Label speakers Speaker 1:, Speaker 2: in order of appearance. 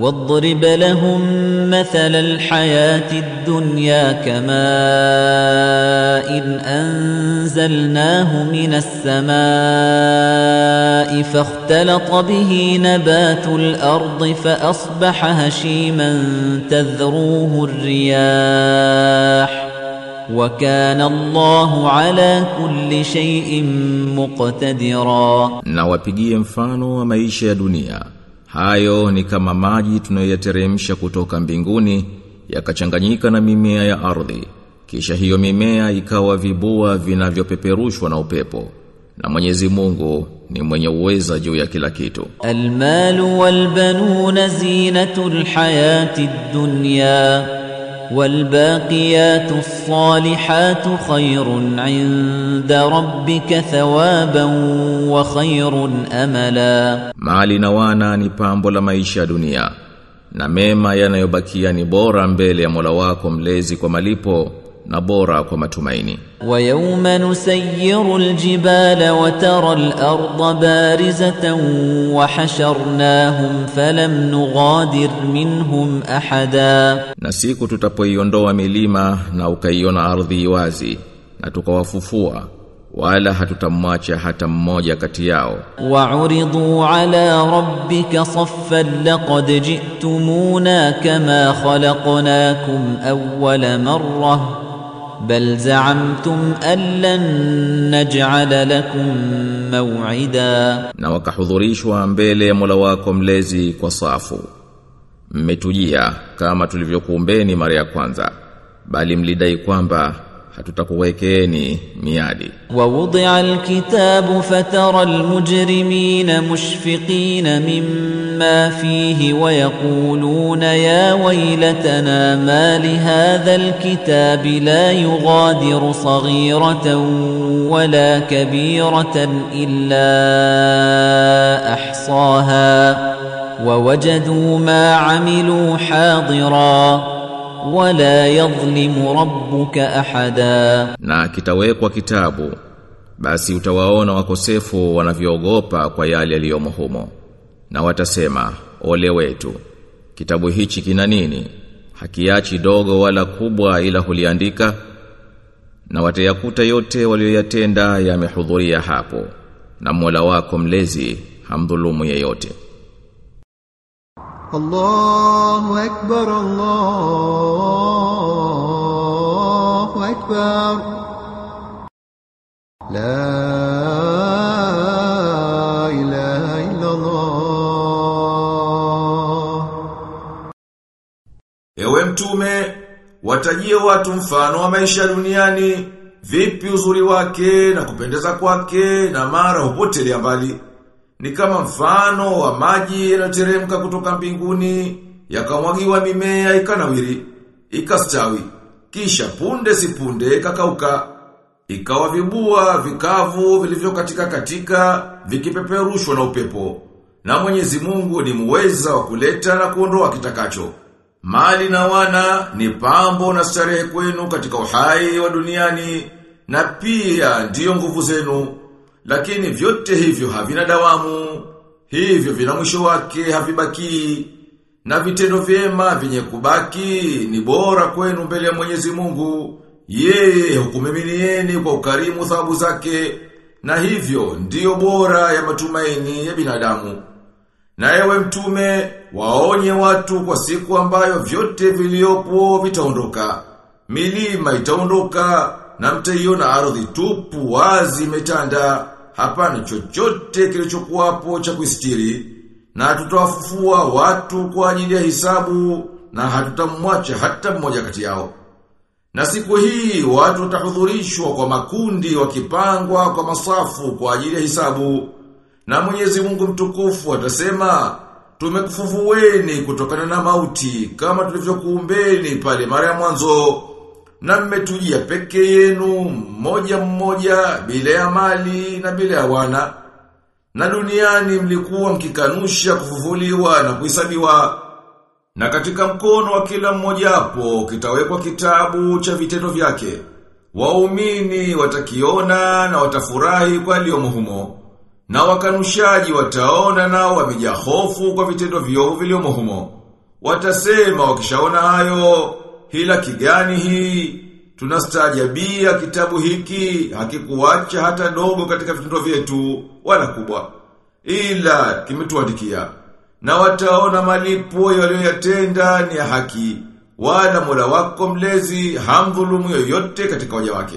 Speaker 1: واضرب لهم مثل الحياة الدنيا كماء إن أنزلناه من السماء فاختلط به نبات الأرض فأصبح هشيما تذروه الرياح وكان الله على كل شيء مقتدرا
Speaker 2: na wapigie mfano wa dunia. Hayo ni kama maji tunayoyateremsha kutoka mbinguni yakachanganyika na mimea ya ardhi. Kisha hiyo mimea ikawa vibua vinavyopeperushwa na upepo. Na Mwenyezi Mungu ni mwenye uweza juu ya kila kitu.
Speaker 1: Almalu walbanuna zinatul hayati dunya والباقيات الصالحات خير عند ربك ثوابا وخير أملا
Speaker 2: mali na wana ni pambo la maisha ya dunia na mema yanayobakia ni bora mbele ya Mola wako mlezi kwa malipo na bora kwa matumaini
Speaker 1: ويوم نسير الجبال وترى الأرض بارزة وحشرناهم فلم نغادر منهم أحدا
Speaker 2: na siku tutapoiondoa milima na ukaiona ardhi wazi na tukawafufua wala hatutamwacha hata mmoja kati yao
Speaker 1: وعرضوا على ربك صفا لقد جئتمونا كما خلقناكم أول مرة بل زعمتم أن لن نجعل لكم موعدا
Speaker 2: na wakahudhurishwa mbele ya Mola wako mlezi kwa safu mmetujia kama tulivyokuumbeni mara ya kwanza bali mlidai kwamba hatutakuwekeni miadi
Speaker 1: wawudia alkitabu fatara almujrimina mushfiqina mimma fihi wa wayaquluna ya waylatana ma li hadha alkitabi la yughadiru saghiratan wala kabiratan illa ahsaha ووجدوا ma amilu حاضراً wala yadhlimu rabbuka ahada
Speaker 2: na kitawekwa kitabu basi utawaona wakosefu wanavyoogopa kwa yale yaliyomo humo. Na watasema ole wetu kitabu hichi kina nini? Hakiachi dogo wala kubwa ila huliandika. Na watayakuta yote walioyatenda yamehudhuria hapo. Na Mola wako mlezi hamdhulumu yeyote.
Speaker 3: الله أكبر الله أكبر لا إله إلا الله
Speaker 4: Ewe mtume, watajie watu mfano wa maisha duniani, vipi uzuri wake na kupendeza kwake na mara hupotelea mbali. Ni kama mfano wa maji yanayoteremka kutoka mbinguni, yakamwagiwa mimea ikanawiri, ikastawi, kisha punde sipunde ikakauka, ikawa vibua vikavu vilivyo katika katika vikipeperushwa na upepo. Na Mwenyezi Mungu ni muweza wa kuleta na kuondoa kitakacho. Mali na wana ni pambo na starehe kwenu katika uhai wa duniani na pia ndiyo nguvu zenu. Lakini vyote hivyo havina dawamu, hivyo vina mwisho wake havibaki. Na vitendo vyema vyenye kubaki ni bora kwenu mbele ya Mwenyezi Mungu. Yeye hukumiminieni kwa ukarimu thawabu zake na hivyo ndiyo bora ya matumaini ya binadamu. Na ewe mtume, waonye watu kwa siku ambayo vyote viliopo vitaondoka. Milima itaondoka na mtaiona ardhi tupu wazi imetanda. Hapana chochote kilichokuwapo cha kuistiri. Na tutawafufua watu kwa ajili ya hisabu na hatutamwacha hata mmoja kati yao. Na siku hii watu watahudhurishwa kwa makundi wakipangwa kwa masafu kwa ajili ya hisabu. Na Mwenyezi Mungu mtukufu atasema, tumekufufueni kutokana na mauti kama tulivyokuumbeni pale mara ya mwanzo. Na mmetujia peke yenu mmoja mmoja bila ya mali na bila ya wana. Na duniani mlikuwa mkikanusha kufufuliwa na kuhesabiwa. Na katika mkono wa kila mmoja hapo kitawekwa kitabu cha vitendo vyake. Waumini watakiona na watafurahi kwa yaliyomo humo. Na wakanushaji wataona nao wamejaa hofu kwa vitendo vyovu vilivyomo. Watasema wakishaona hayo, hila kigani hii? Tunastajabia kitabu hiki hakikuacha hata dogo katika vitendo vyetu wala kubwa. Ila kimetuandikia. Na wataona malipo walioyatenda ni ya haki. Wala Mola wako mlezi hamdhulumu yoyote katika waja wake.